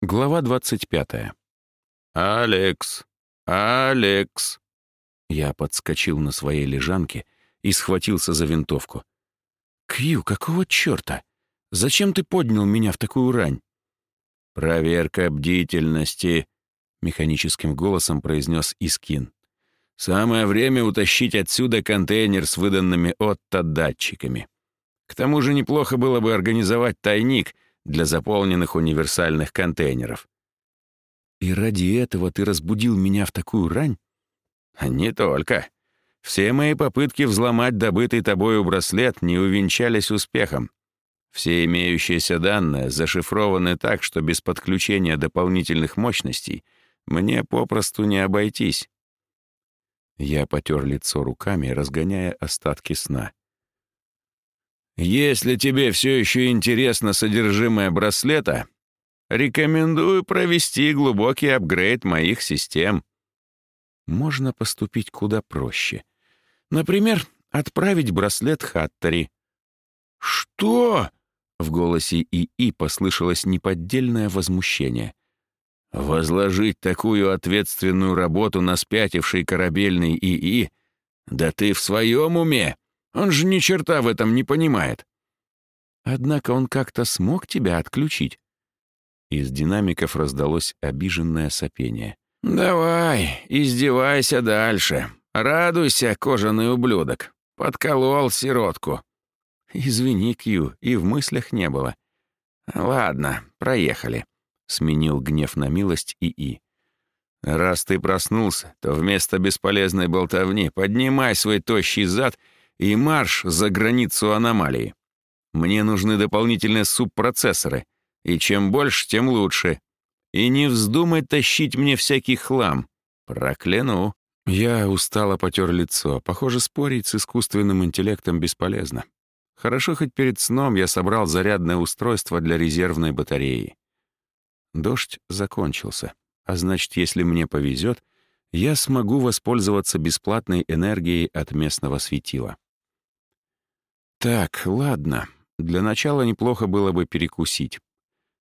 Глава 25. «Алекс! Алекс!» Я подскочил на своей лежанке и схватился за винтовку. «Кью, какого черта? Зачем ты поднял меня в такую рань?» «Проверка бдительности», — механическим голосом произнес Искин. «Самое время утащить отсюда контейнер с выданными Отто датчиками. К тому же неплохо было бы организовать тайник для заполненных универсальных контейнеров». «И ради этого ты разбудил меня в такую рань?» «Не только. Все мои попытки взломать добытый тобою браслет не увенчались успехом. Все имеющиеся данные зашифрованы так, что без подключения дополнительных мощностей мне попросту не обойтись. Я потер лицо руками, разгоняя остатки сна. «Если тебе все еще интересно содержимое браслета, рекомендую провести глубокий апгрейд моих систем». Можно поступить куда проще. Например, отправить браслет Хаттери. «Что?» В голосе ИИ послышалось неподдельное возмущение. «Возложить такую ответственную работу на спятивший корабельный ИИ? Да ты в своем уме! Он же ни черта в этом не понимает!» «Однако он как-то смог тебя отключить?» Из динамиков раздалось обиженное сопение. «Давай, издевайся дальше. Радуйся, кожаный ублюдок. Подколол сиротку. «Извини, Кью, и в мыслях не было». «Ладно, проехали», — сменил гнев на милость ИИ. «Раз ты проснулся, то вместо бесполезной болтовни поднимай свой тощий зад и марш за границу аномалии. Мне нужны дополнительные субпроцессоры, и чем больше, тем лучше. И не вздумай тащить мне всякий хлам. Прокляну». Я устало потер лицо. Похоже, спорить с искусственным интеллектом бесполезно. Хорошо, хоть перед сном я собрал зарядное устройство для резервной батареи. Дождь закончился, а значит, если мне повезет, я смогу воспользоваться бесплатной энергией от местного светила. Так, ладно. Для начала неплохо было бы перекусить.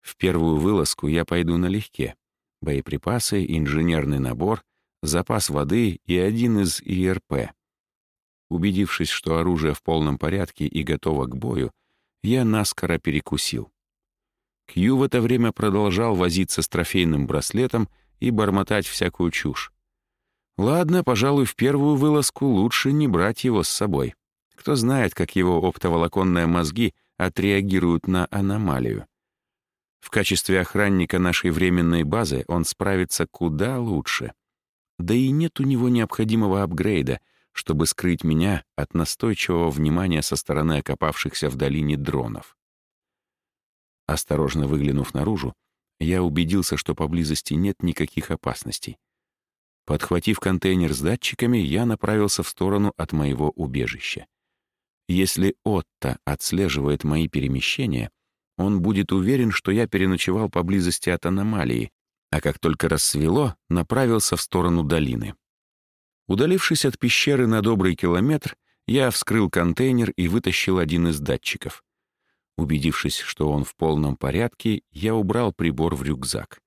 В первую вылазку я пойду налегке. Боеприпасы, инженерный набор, запас воды и один из ИРП. Убедившись, что оружие в полном порядке и готово к бою, я наскоро перекусил. Кью в это время продолжал возиться с трофейным браслетом и бормотать всякую чушь. Ладно, пожалуй, в первую вылазку лучше не брать его с собой. Кто знает, как его оптоволоконные мозги отреагируют на аномалию. В качестве охранника нашей временной базы он справится куда лучше. Да и нет у него необходимого апгрейда — чтобы скрыть меня от настойчивого внимания со стороны окопавшихся в долине дронов. Осторожно выглянув наружу, я убедился, что поблизости нет никаких опасностей. Подхватив контейнер с датчиками, я направился в сторону от моего убежища. Если Отто отслеживает мои перемещения, он будет уверен, что я переночевал поблизости от аномалии, а как только рассвело, направился в сторону долины. Удалившись от пещеры на добрый километр, я вскрыл контейнер и вытащил один из датчиков. Убедившись, что он в полном порядке, я убрал прибор в рюкзак.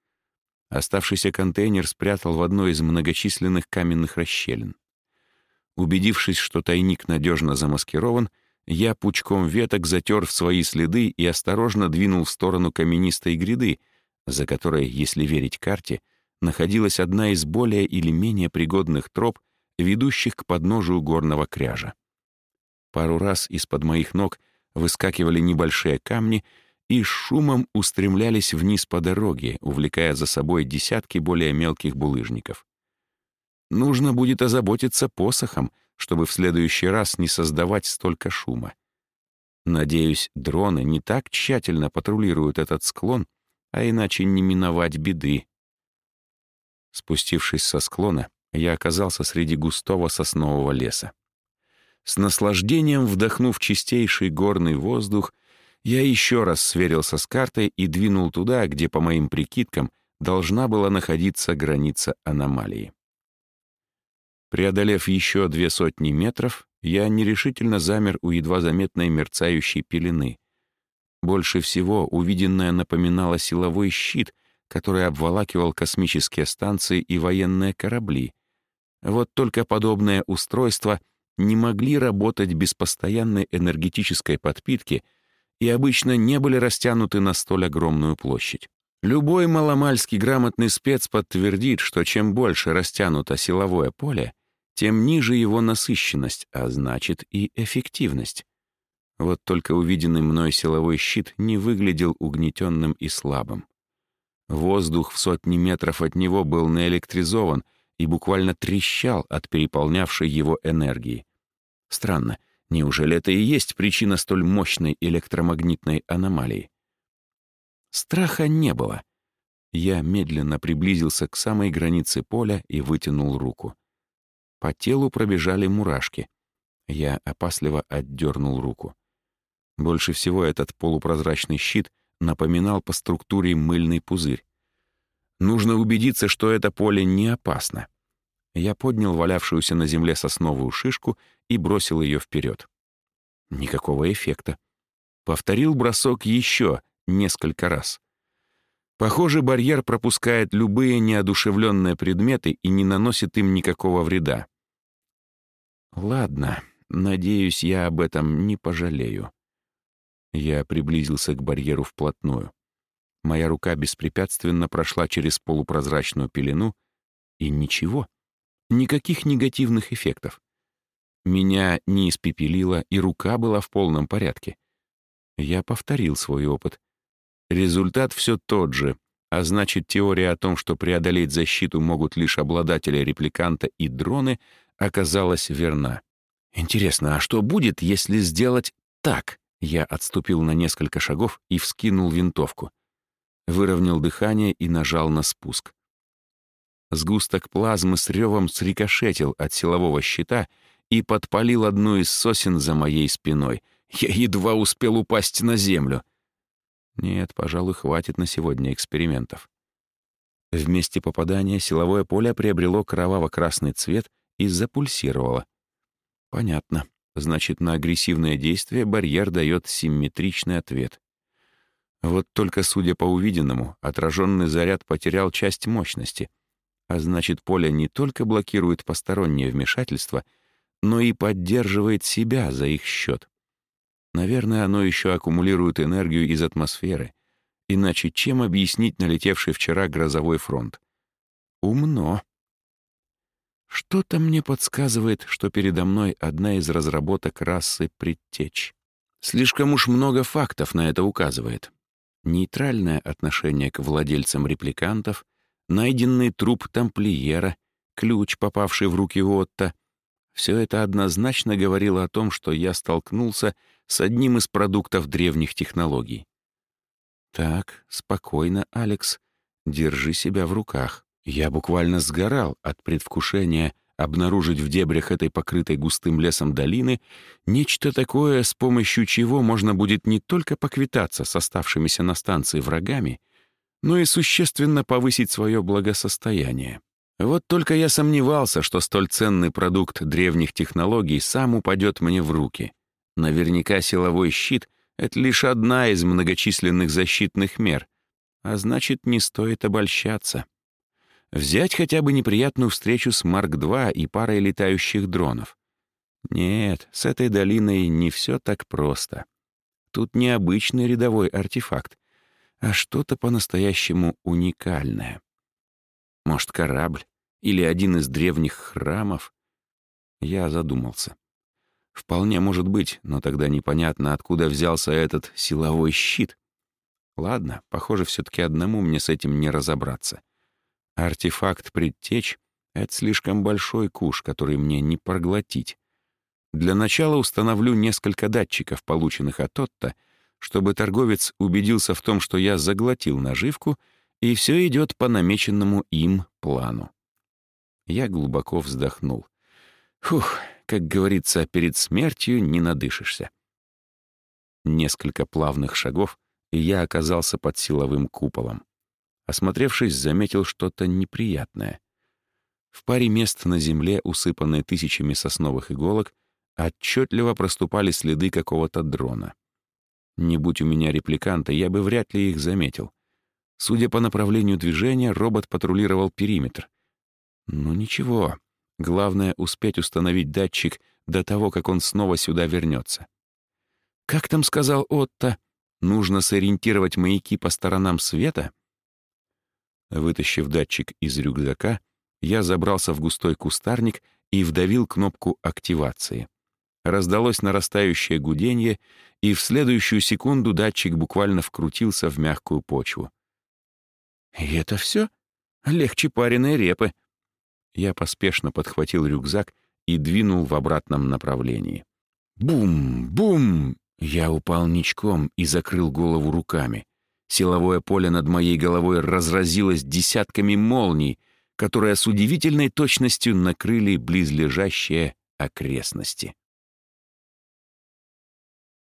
Оставшийся контейнер спрятал в одной из многочисленных каменных расщелин. Убедившись, что тайник надежно замаскирован, я пучком веток затер в свои следы и осторожно двинул в сторону каменистой гряды, за которой, если верить карте, находилась одна из более или менее пригодных троп, ведущих к подножию горного кряжа. Пару раз из-под моих ног выскакивали небольшие камни и шумом устремлялись вниз по дороге, увлекая за собой десятки более мелких булыжников. Нужно будет озаботиться посохом, чтобы в следующий раз не создавать столько шума. Надеюсь, дроны не так тщательно патрулируют этот склон, а иначе не миновать беды. Спустившись со склона, я оказался среди густого соснового леса. С наслаждением вдохнув чистейший горный воздух, я еще раз сверился с картой и двинул туда, где, по моим прикидкам, должна была находиться граница аномалии. Преодолев еще две сотни метров, Я нерешительно замер у едва заметной мерцающей пелены. Больше всего увиденное напоминало силовой щит, который обволакивал космические станции и военные корабли. Вот только подобные устройства не могли работать без постоянной энергетической подпитки и обычно не были растянуты на столь огромную площадь. Любой маломальский грамотный спец подтвердит, что чем больше растянуто силовое поле, тем ниже его насыщенность, а значит и эффективность. Вот только увиденный мной силовой щит не выглядел угнетенным и слабым. Воздух в сотни метров от него был наэлектризован и буквально трещал от переполнявшей его энергии. Странно, неужели это и есть причина столь мощной электромагнитной аномалии? Страха не было. Я медленно приблизился к самой границе поля и вытянул руку. По телу пробежали мурашки. Я опасливо отдернул руку. Больше всего этот полупрозрачный щит напоминал по структуре мыльный пузырь. Нужно убедиться, что это поле не опасно. Я поднял валявшуюся на земле сосновую шишку и бросил ее вперед. Никакого эффекта. Повторил бросок еще несколько раз. Похоже, барьер пропускает любые неодушевленные предметы и не наносит им никакого вреда. Ладно, надеюсь, я об этом не пожалею. Я приблизился к барьеру вплотную. Моя рука беспрепятственно прошла через полупрозрачную пелену, и ничего, никаких негативных эффектов. Меня не испепелило, и рука была в полном порядке. Я повторил свой опыт. Результат все тот же, а значит, теория о том, что преодолеть защиту могут лишь обладатели репликанта и дроны, оказалась верна. Интересно, а что будет, если сделать так? Я отступил на несколько шагов и вскинул винтовку. Выровнял дыхание и нажал на спуск. Сгусток плазмы с ревом срикошетил от силового щита и подпалил одну из сосен за моей спиной. Я едва успел упасть на землю. Нет, пожалуй, хватит на сегодня экспериментов. В месте попадания силовое поле приобрело кроваво-красный цвет и запульсировало. Понятно. Значит, на агрессивное действие барьер дает симметричный ответ. Вот только, судя по увиденному, отраженный заряд потерял часть мощности, а значит, поле не только блокирует постороннее вмешательство, но и поддерживает себя за их счет. Наверное, оно еще аккумулирует энергию из атмосферы. Иначе чем объяснить налетевший вчера грозовой фронт? Умно. Что-то мне подсказывает, что передо мной одна из разработок расы предтеч. Слишком уж много фактов на это указывает. Нейтральное отношение к владельцам репликантов, найденный труп тамплиера, ключ, попавший в руки Отто — все это однозначно говорило о том, что я столкнулся с одним из продуктов древних технологий. «Так, спокойно, Алекс, держи себя в руках. Я буквально сгорал от предвкушения обнаружить в дебрях этой покрытой густым лесом долины нечто такое, с помощью чего можно будет не только поквитаться с оставшимися на станции врагами, но и существенно повысить свое благосостояние. Вот только я сомневался, что столь ценный продукт древних технологий сам упадет мне в руки. Наверняка силовой щит — это лишь одна из многочисленных защитных мер, а значит, не стоит обольщаться. Взять хотя бы неприятную встречу с Марк-2 и парой летающих дронов. Нет, с этой долиной не все так просто. Тут не обычный рядовой артефакт, а что-то по-настоящему уникальное. Может, корабль или один из древних храмов? Я задумался. Вполне может быть, но тогда непонятно, откуда взялся этот силовой щит. Ладно, похоже, все таки одному мне с этим не разобраться. Артефакт предтеч — это слишком большой куш, который мне не проглотить. Для начала установлю несколько датчиков, полученных от Отто, чтобы торговец убедился в том, что я заглотил наживку — и все идет по намеченному им плану. Я глубоко вздохнул. Фух, как говорится, перед смертью не надышишься. Несколько плавных шагов, и я оказался под силовым куполом. Осмотревшись, заметил что-то неприятное. В паре мест на земле, усыпанной тысячами сосновых иголок, отчетливо проступали следы какого-то дрона. Не будь у меня репликанта, я бы вряд ли их заметил. Судя по направлению движения, робот патрулировал периметр. Ну ничего, главное — успеть установить датчик до того, как он снова сюда вернется. Как там сказал Отто, нужно сориентировать маяки по сторонам света? Вытащив датчик из рюкзака, я забрался в густой кустарник и вдавил кнопку активации. Раздалось нарастающее гудение, и в следующую секунду датчик буквально вкрутился в мягкую почву. «И это все? Легче пареной репы». Я поспешно подхватил рюкзак и двинул в обратном направлении. Бум! Бум! Я упал ничком и закрыл голову руками. Силовое поле над моей головой разразилось десятками молний, которые с удивительной точностью накрыли близлежащие окрестности.